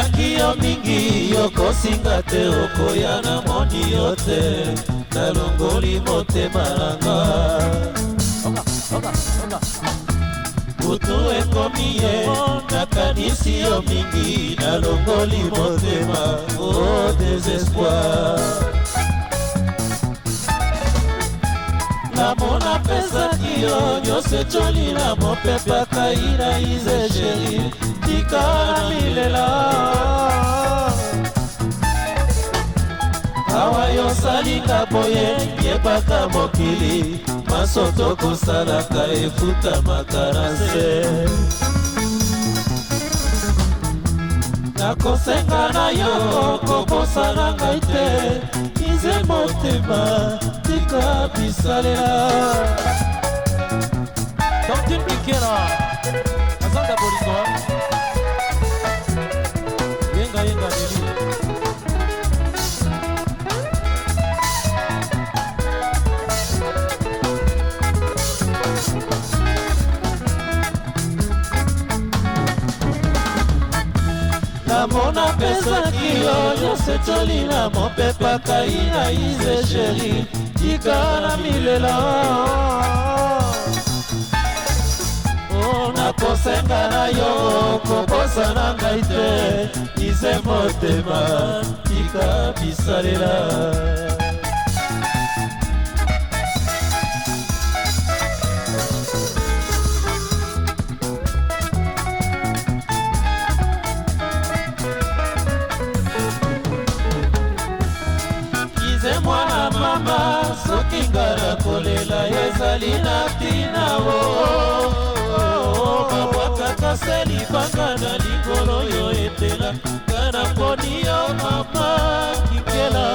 nayoki yo mingi yokosinga te okoya na moni yo te nalongoli motema nanga butu ekomi ye nakanisi yo mingi nalongoli motema o oh, desespoir namona pesaki yo nyonso ecolela mopepa kai na ize sheri tika na milela awa yosalika boye yebaka mokili maso tokosalaka efutamaka na nse nakosenga na yo kobosana ngai te ize motema tika bisalela tantin bikela azanga bolingo yenga yenga nini namona pesaki yo nyonso etoli na mopepa kai na ize sheri tika na milela mpona oh, kosenga na yo kobosana ngai te ize motema tika bisalela ya kolela ezali na ntina o oh, babwakaka oh, oh. se libanga na likolo yo etela kuka na mponi yo mama kikela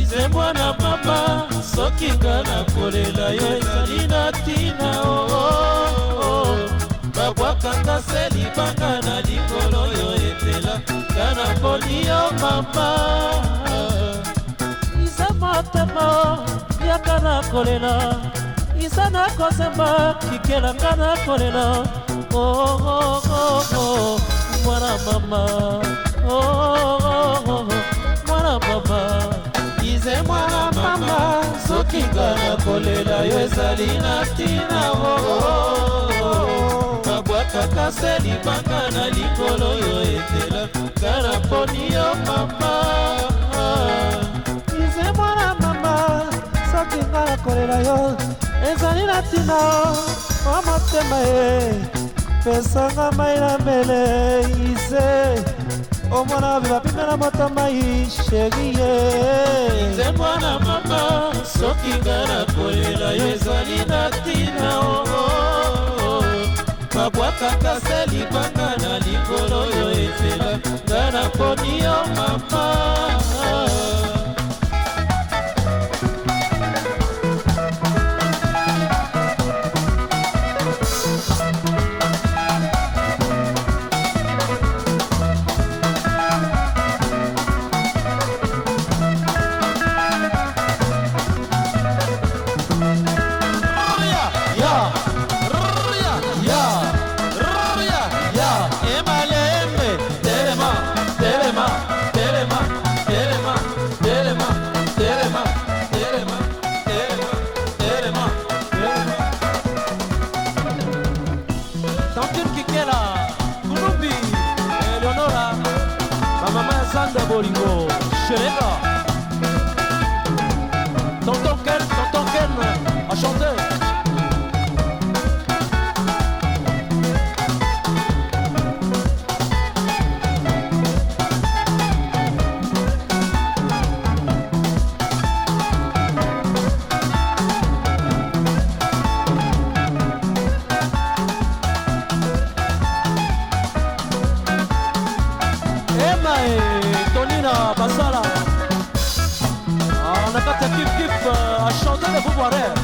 izembwa na mama soki nga na kolela yo ezali na ntina o babwakaka se libanga na likolo yo etela nga na mponi yo mama motema yaka na kolela isa na kosemba kikelanga na kolela ogogogo oh, oh, oh, mwana mama ogogogo mwana mama ize mwana mama sokinga na kolela yo ezali na ntina oo mabwakaka se libanga na likolo yo etela kana mponi yo mama ah, ah. ntinga na kolela yo ezali na ntina wa motema ye pesanga mai na mele ise omona bebapinga na motama isheri ye nzembo na mama soki nga na kolela yo ezali na ntina oo babwakaka se libanga na likolo yo efela nga na poni yo bolingo, szerega! Alexandre tá Vubaré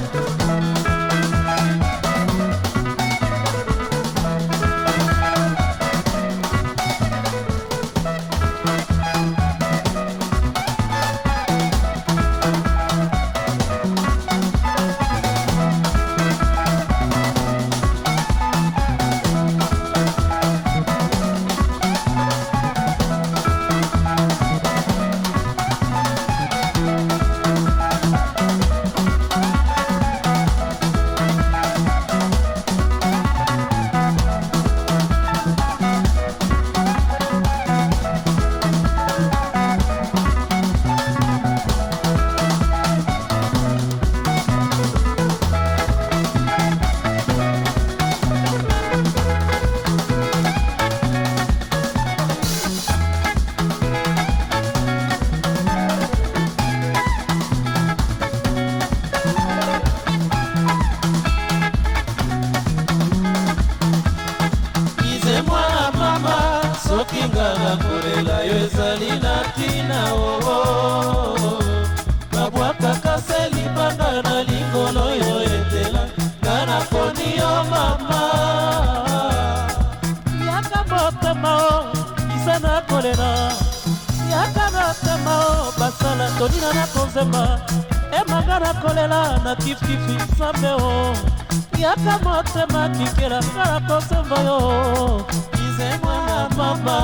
tonina na kozemba emanga na kolela na kifikifi nzambe o yaka motema kikela nga na kozemba yo izemwana mama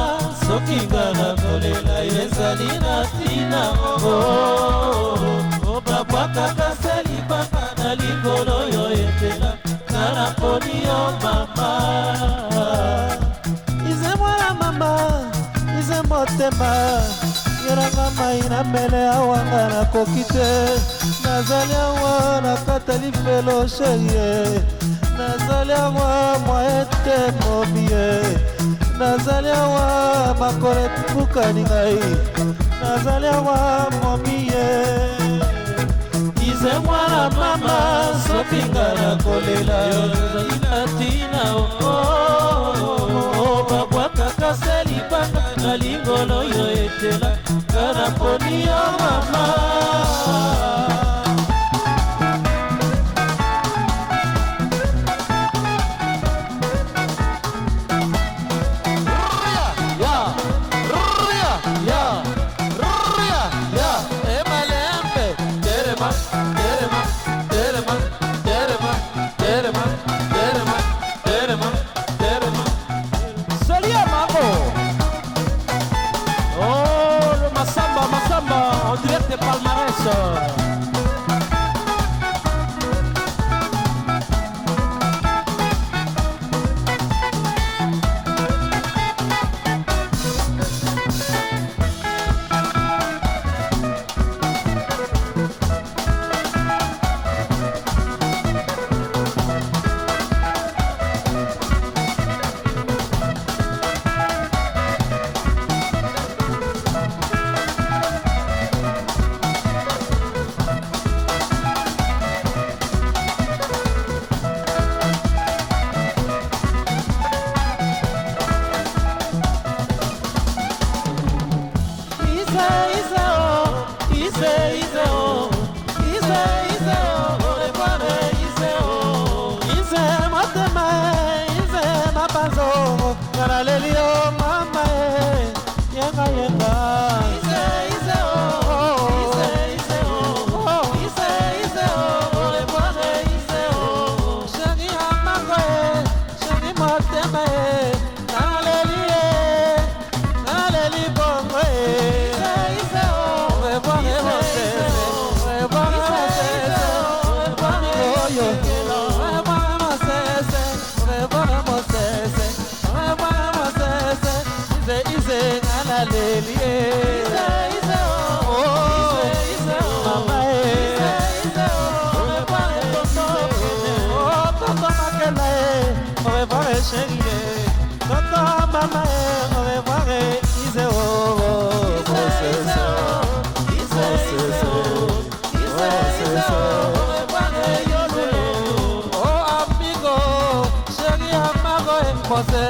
soki nga na kolela ezali na ntina o babwakaka se libanga na likolo yo etela nga na poni yo mama izemwana mama izemotema nanga mai na mbele awanga nakoki te nazali awa nakata lifelo sheye nazali awa mwaete mobie nazali awa makolo etukani ngai nazali awa momie ize mwana mama soki nga nakolela yo your mama. Cause